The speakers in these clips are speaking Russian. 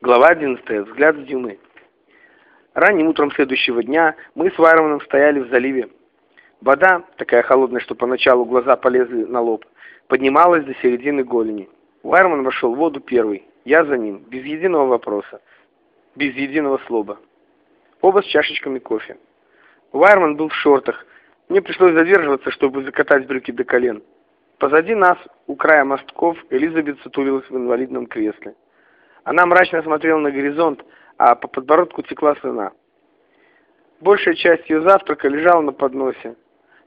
Глава 11. Взгляд с дюны. Ранним утром следующего дня мы с Вайерманом стояли в заливе. Вода, такая холодная, что поначалу глаза полезли на лоб, поднималась до середины голени. Вайерман вошел в воду первый, я за ним, без единого вопроса, без единого слова. Оба с чашечками кофе. Вайерман был в шортах. Мне пришлось задерживаться, чтобы закатать брюки до колен. Позади нас, у края мостков, Элизабет сутулилась в инвалидном кресле. Она мрачно смотрела на горизонт, а по подбородку текла слюна. Большая часть ее завтрака лежала на подносе.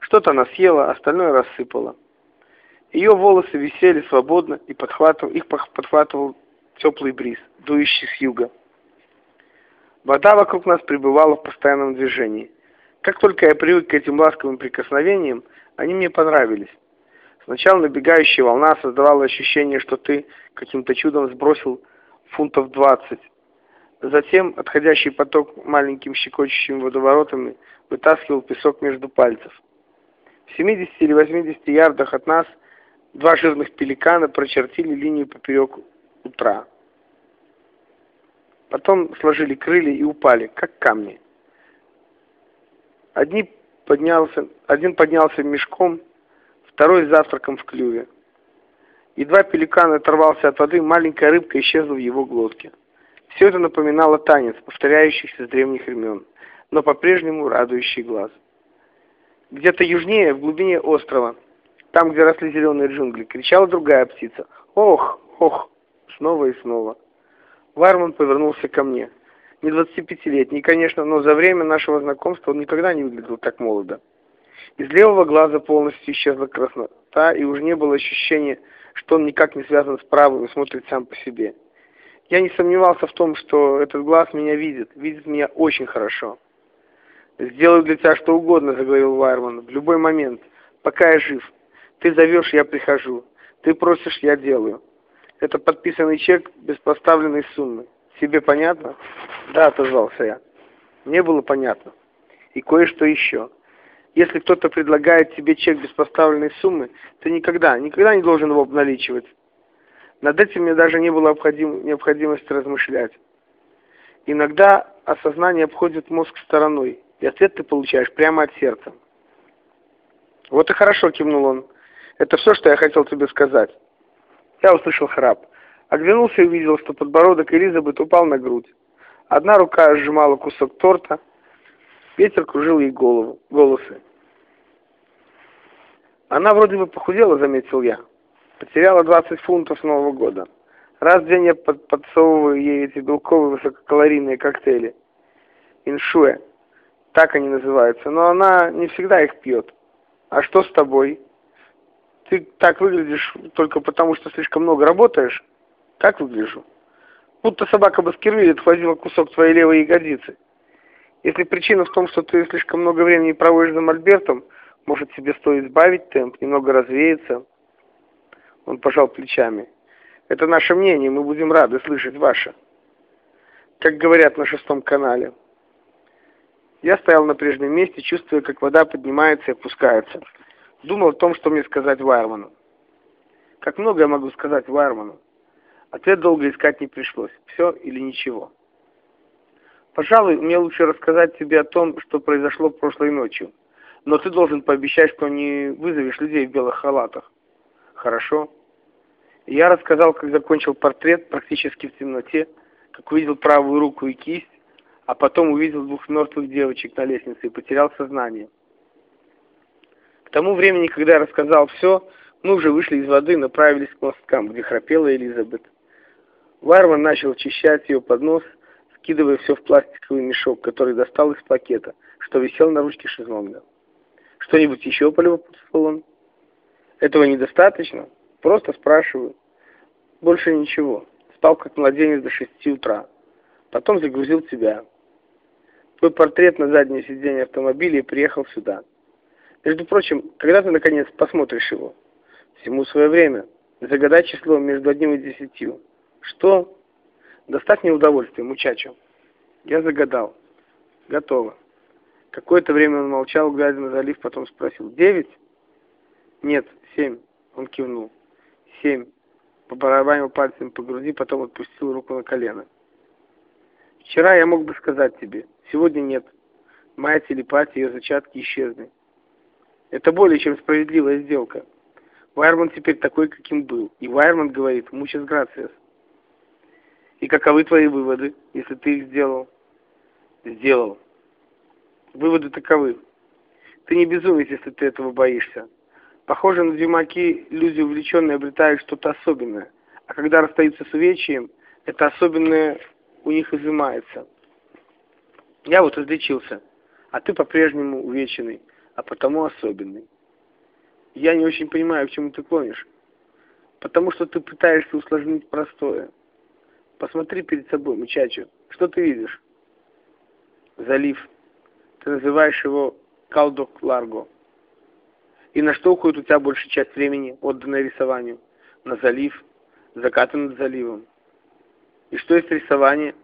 Что-то она съела, остальное рассыпала. Ее волосы висели свободно, и подхватывал, их подхватывал теплый бриз, дующий с юга. Вода вокруг нас пребывала в постоянном движении. Как только я привык к этим ласковым прикосновениям, они мне понравились. Сначала набегающая волна создавала ощущение, что ты каким-то чудом сбросил фунтов 20. Затем отходящий поток маленьким щекочущими водоворотами вытаскивал песок между пальцев. В 70 или 80 ярдах от нас два жирных пеликана прочертили линию поперек утра. Потом сложили крылья и упали, как камни. Одни поднялся, один поднялся мешком, второй с завтраком в клюве. Едва пеликан оторвался от воды, маленькая рыбка исчезла в его глотке. Все это напоминало танец, повторяющийся с древних времен, но по-прежнему радующий глаз. Где-то южнее, в глубине острова, там, где росли зеленые джунгли, кричала другая птица. «Ох, ох!» Снова и снова. Варман повернулся ко мне. Не 25-летний, конечно, но за время нашего знакомства он никогда не выглядел так молодо. Из левого глаза полностью исчезла краснота, и уже не было ощущения, что он никак не связан с правым и смотрит сам по себе. Я не сомневался в том, что этот глаз меня видит, видит меня очень хорошо. «Сделаю для тебя что угодно», — заговорил Вайерман, — «в любой момент, пока я жив. Ты зовешь, я прихожу. Ты просишь, я делаю. Это подписанный чек без поставленной суммы. Тебе понятно?» «Да», — отозвался я. «Мне было понятно. И кое-что еще». Если кто-то предлагает тебе чек без поставленной суммы, ты никогда, никогда не должен его обналичивать. Над этим мне даже не было необходим, необходимости размышлять. Иногда осознание обходит мозг стороной, и ответ ты получаешь прямо от сердца. «Вот и хорошо», — кивнул он. «Это все, что я хотел тебе сказать». Я услышал храп. Оглянулся и увидел, что подбородок Элизабет упал на грудь. Одна рука сжимала кусок торта, Ветер кружил ей голову, волосы. Она вроде бы похудела, заметил я. Потеряла 20 фунтов с Нового года. Раз в день я под подсовываю ей эти белковые высококалорийные коктейли. Иншуэ. Так они называются. Но она не всегда их пьет. А что с тобой? Ты так выглядишь только потому, что слишком много работаешь? Как выгляжу? Будто собака Баскервилля отхватила кусок твоей левой ягодицы. Если причина в том, что ты слишком много времени проводишь за мольбертом, может тебе стоит сбавить темп, немного развеяться. Он пожал плечами. Это наше мнение, мы будем рады слышать ваше. Как говорят на шестом канале. Я стоял на прежнем месте, чувствуя, как вода поднимается и опускается. Думал о том, что мне сказать Вайерману. Как много я могу сказать Вайерману? Ответ долго искать не пришлось. Все или ничего. Пожалуй, мне лучше рассказать тебе о том, что произошло прошлой ночью. Но ты должен пообещать, что не вызовешь людей в белых халатах. Хорошо? Я рассказал, как закончил портрет практически в темноте, как увидел правую руку и кисть, а потом увидел двух мертвых девочек на лестнице и потерял сознание. К тому времени, когда я рассказал все, мы уже вышли из воды и направились к мосткам, где храпела Элизабет. Варвар начал очищать ее под нос, скидывая все в пластиковый мешок, который достал из пакета, что висел на ручке шезлонга. «Что-нибудь еще?» – полюбопытствовал он. «Этого недостаточно? Просто спрашиваю». «Больше ничего. Спал как младенец до шести утра. Потом загрузил тебя. Твой портрет на заднее сиденье автомобиля и приехал сюда. Между прочим, когда ты, наконец, посмотришь его? Всему свое время. Загадай число между одним и десятью. Что?» Доставь мне удовольствие, мучачо. Я загадал. Готово. Какое-то время он молчал, глядя на залив, потом спросил. Девять? Нет, семь. Он кивнул. Семь. Побарабанил пальцем по груди, потом отпустил руку на колено. Вчера я мог бы сказать тебе, сегодня нет. Моя телепатия, ее зачатки исчезли. Это более чем справедливая сделка. Вайерман теперь такой, каким был. И Вайерман говорит, мучас грациас. И каковы твои выводы, если ты их сделал? Сделал. Выводы таковы. Ты не безумец, если ты этого боишься. Похоже на дюмаки, люди увлеченные обретают что-то особенное. А когда расстаются с увечьем, это особенное у них изымается. Я вот излечился, а ты по-прежнему увеченный, а потому особенный. Я не очень понимаю, к чему ты клонишь. Потому что ты пытаешься усложнить простое. Посмотри перед собой, мучачу. Что ты видишь? Залив. Ты называешь его Калдок-Ларго. И на что уходит у тебя большая часть времени, отданной рисованию? На залив, закаты над заливом. И что есть рисование?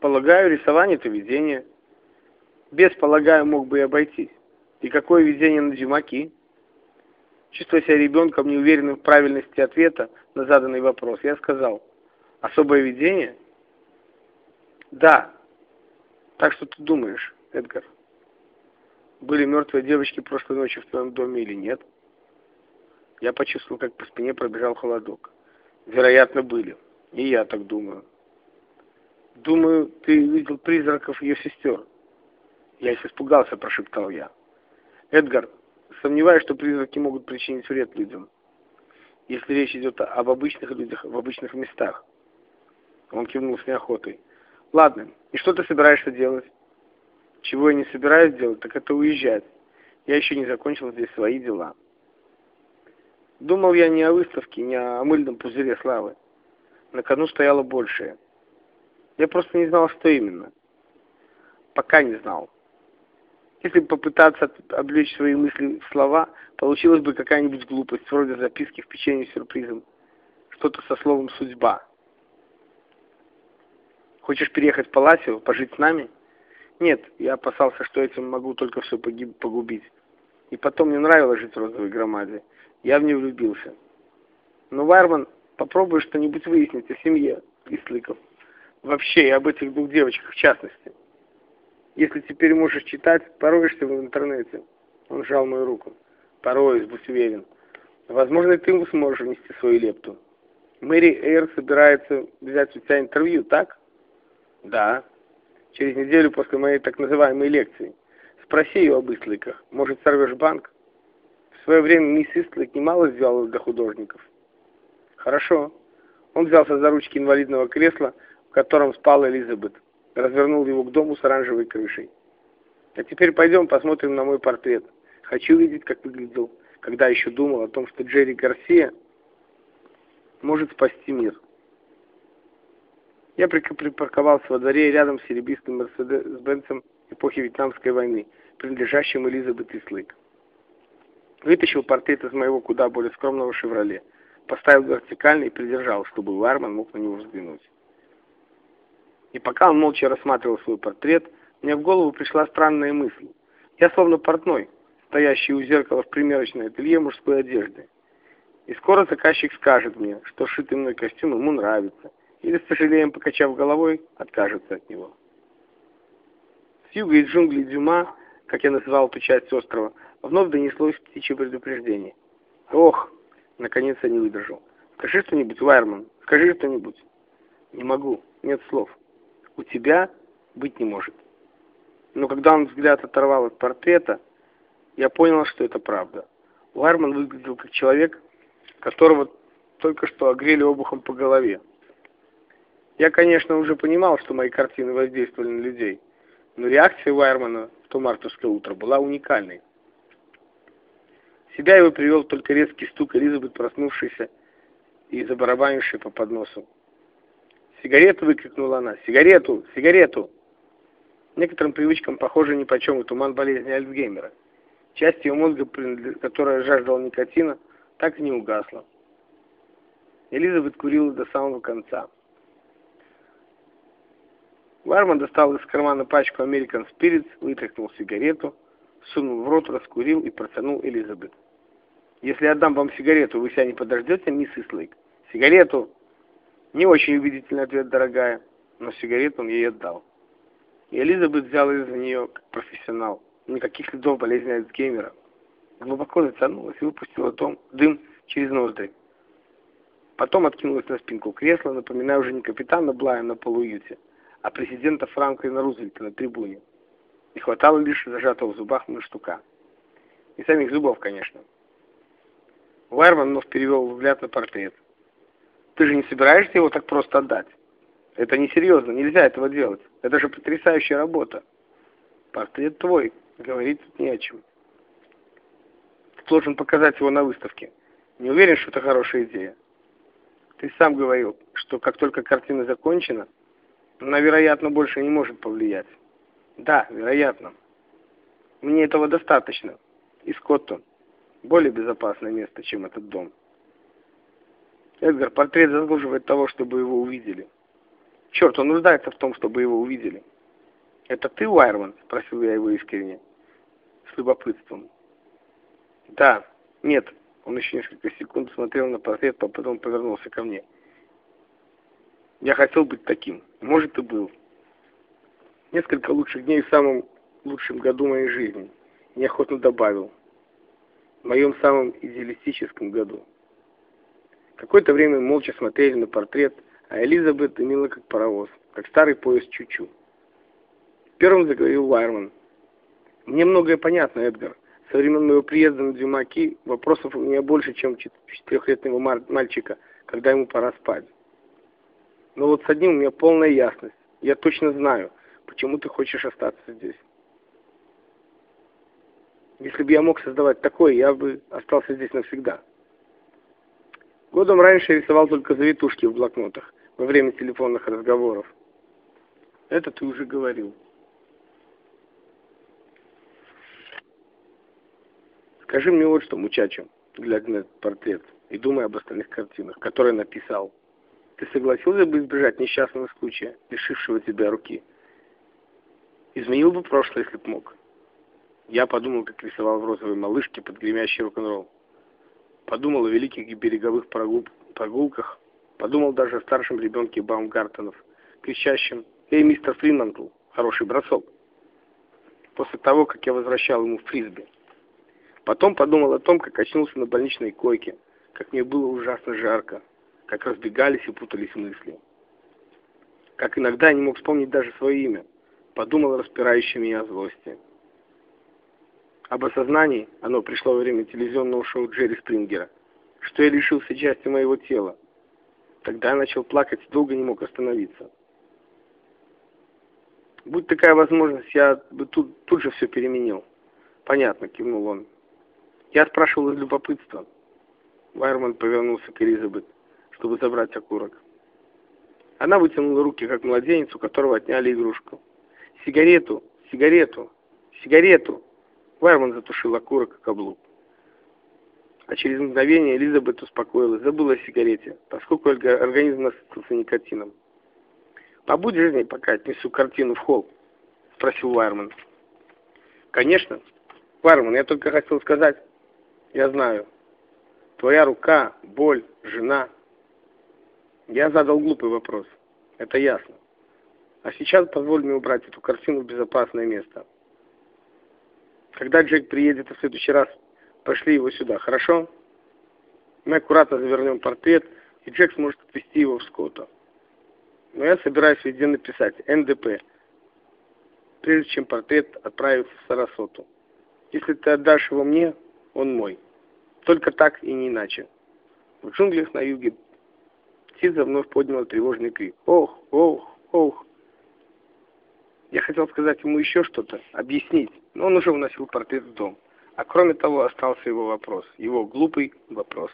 Полагаю, рисование – это видение. Без, полагаю, мог бы и обойтись. И какое видение на зимаки? Чувствуя себя ребенком, неуверенным в правильности ответа на заданный вопрос, я сказал, особое видение? Да. Так что ты думаешь, Эдгар? Были мертвые девочки прошлой ночью в твоем доме или нет? Я почувствовал, как по спине пробежал холодок. Вероятно, были. И я так думаю. Думаю, ты видел призраков ее сестер. Я их испугался, прошептал я. Эдгар, сомневаюсь, что призраки могут причинить вред людям. Если речь идет об обычных людях в обычных местах. Он кивнул с неохотой. Ладно, и что ты собираешься делать? Чего я не собираюсь делать, так это уезжать. Я еще не закончил здесь свои дела. Думал я не о выставке, не о мыльном пузыре славы. На кону стояло большее. Я просто не знал, что именно. Пока не знал. Если попытаться облечь свои мысли в слова, получилась бы какая-нибудь глупость, вроде записки в печенье с сюрпризом. Что-то со словом «судьба». Хочешь переехать в Паласио, пожить с нами? Нет, я опасался, что этим могу только все погубить. И потом мне нравилось жить в розовой громаде. Я в нее влюбился. Но, Вайерман, попробуй что-нибудь выяснить о семье Истлыков. Вообще, и об этих двух девочках в частности. Если теперь можешь читать, пороешься в интернете. Он сжал мою руку. Пороюсь, будь уверен. Возможно, ты сможешь внести свою лепту. Мэри Эйр собирается взять у тебя интервью, так? Да. Через неделю после моей так называемой лекции. Спроси ее об Истлыках. Может, сорвешь банк? В свое время мисс Истлык немало сделала для художников. Хорошо. Он взялся за ручки инвалидного кресла, в котором спала Элизабет развернул его к дому с оранжевой крышей. А теперь пойдем посмотрим на мой портрет. Хочу видеть, как выглядел, когда еще думал о том, что Джерри Гарсия может спасти мир. Я припарковался во дворе рядом с серебристым Мерседес-Бенцем эпохи Вьетнамской войны, принадлежащим Элизабет Ислык. Вытащил портрет из моего куда более скромного «Шевроле», поставил вертикально и придержал, чтобы Ларман мог на него взглянуть. И пока он молча рассматривал свой портрет, мне в голову пришла странная мысль. Я словно портной, стоящий у зеркала в примерочной ателье мужской одежды. И скоро заказчик скажет мне, что шитый мной костюм ему нравится, или, с сожалением покачав головой, откажется от него. С юга из джунглей Дюма, как я называл эту часть острова, вновь донеслось птичье предупреждение. «Ох!» — наконец я не выдержал. «Скажи что-нибудь, Вайерман, скажи что-нибудь». «Не могу, нет слов» у тебя быть не может. Но когда он взгляд оторвал от портрета, я понял, что это правда. Ларман выглядел как человек, которого только что огрели обухом по голове. Я, конечно, уже понимал, что мои картины воздействовали на людей, но реакция Вайермана в то мартовское утро была уникальной. Себя его привел только резкий стук Элизабет, проснувшейся и забарабанившей по подносу. «Сигарету!» — выкрикнула она. «Сигарету! Сигарету!» Некоторым привычкам похоже ни по чем и туман болезни Альцгеймера. Часть ее мозга, которая жаждала никотина, так и не угасла. Элизабет курила до самого конца. Варман достал из кармана пачку American Spirits, вытряхнул сигарету, сунул в рот, раскурил и протянул Элизабет. «Если отдам вам сигарету, вы себя не подождете, мисс Ислейк? Сигарету!» Не очень убедительный ответ, дорогая. но сигарету он ей отдал. И Элизабет взяла из-за нее как профессионал. Никаких следов болезни Альцгеймера. Глубоко затянулась и выпустила дом, дым через ноздри. Потом откинулась на спинку кресла, напоминая уже не капитана Блая на полуюте, а президента Франклина Рузвельта на трибуне. Не хватало лишь зажатого в зубах мундштука. И самих зубов, конечно. Вайерман вновь перевел взгляд на портрет. «Ты же не собираешься его так просто отдать? Это несерьезно, нельзя этого делать. Это же потрясающая работа. Портрет твой, говорить тут не о чем. Ты должен показать его на выставке. Не уверен, что это хорошая идея. Ты сам говорил, что как только картина закончена, она, вероятно, больше не может повлиять. Да, вероятно. Мне этого достаточно. И Скоттон. Более безопасное место, чем этот дом. Эдгар, портрет заслуживает того, чтобы его увидели. Черт, он нуждается в том, чтобы его увидели. Это ты, Уайерман? Спросил я его искренне. С любопытством. Да. Нет. Он еще несколько секунд смотрел на портрет, а потом повернулся ко мне. Я хотел быть таким. Может, и был. Несколько лучших дней в самом лучшем году моей жизни. Неохотно добавил. В моем самом идеалистическом году. Какое-то время молча смотрели на портрет, а Элизабет дымила как паровоз, как старый поезд Чучу. Первым заговорил Лайерман. «Мне многое понятно, Эдгар. Со времен моего приезда на Дюмаки вопросов у меня больше, чем у четырехлетнего мальчика, когда ему пора спать. Но вот с одним у меня полная ясность. Я точно знаю, почему ты хочешь остаться здесь. Если бы я мог создавать такое, я бы остался здесь навсегда. Годом раньше я рисовал только завитушки в блокнотах во время телефонных разговоров. Это ты уже говорил. Скажи мне вот что, мучачо, глядя на этот портрет и думая об остальных картинах, которые написал. Ты согласился бы избежать несчастного случая, лишившего тебя руки? Изменил бы прошлое, если б мог. Я подумал, как рисовал в розовой малышке под гремящий рок-н-ролл. Подумал о великих береговых прогул... прогулках, Подумал даже о старшем ребенке Баумгартенов, кричащем «Эй, мистер Фримантл, хороший бросок!» После того, как я возвращал ему фрисби. Потом подумал о том, как очнулся на больничной койке, как мне было ужасно жарко, как разбегались и путались мысли. Как иногда я не мог вспомнить даже свое имя. Подумал о распирающей меня злости. Об осознании оно пришло во время телевизионного шоу Джерри Спрингера, что я лишился части моего тела, Тогда я начал плакать и долго не мог остановиться. Будь такая возможность, я бы тут, тут же все переменил. Понятно, кивнул он. Я спрашивал из любопытства. Вайерман повернулся к Элизабет, чтобы забрать окурок. Она вытянула руки, как младенец, у которого отняли игрушку. «Сигарету! Сигарету! Сигарету!» Вайерман затушил окурок и каблук. А через мгновение Элизабет успокоилась, забыла о сигарете, поскольку организм насытился никотином. «Побудь жизни, пока отнесу картину в холл», — спросил Вайерман. «Конечно. Вайерман, я только хотел сказать. Я знаю. Твоя рука, боль, жена. Я задал глупый вопрос. Это ясно. А сейчас позволь мне убрать эту картину в безопасное место. Когда Джек приедет в следующий раз, Пошли его сюда, хорошо? Мы аккуратно завернем портрет, и Джек сможет отвезти его в Скотту. Но я собираюсь везде написать НДП, прежде чем портрет отправится в Сарасоту. Если ты отдашь его мне, он мой. Только так и не иначе. В джунглях на юге птица вновь подняла тревожный крик. Ох, ох, ох. Я хотел сказать ему еще что-то, объяснить, но он уже уносил портрет в дом. А кроме того, остался его вопрос, его глупый вопрос.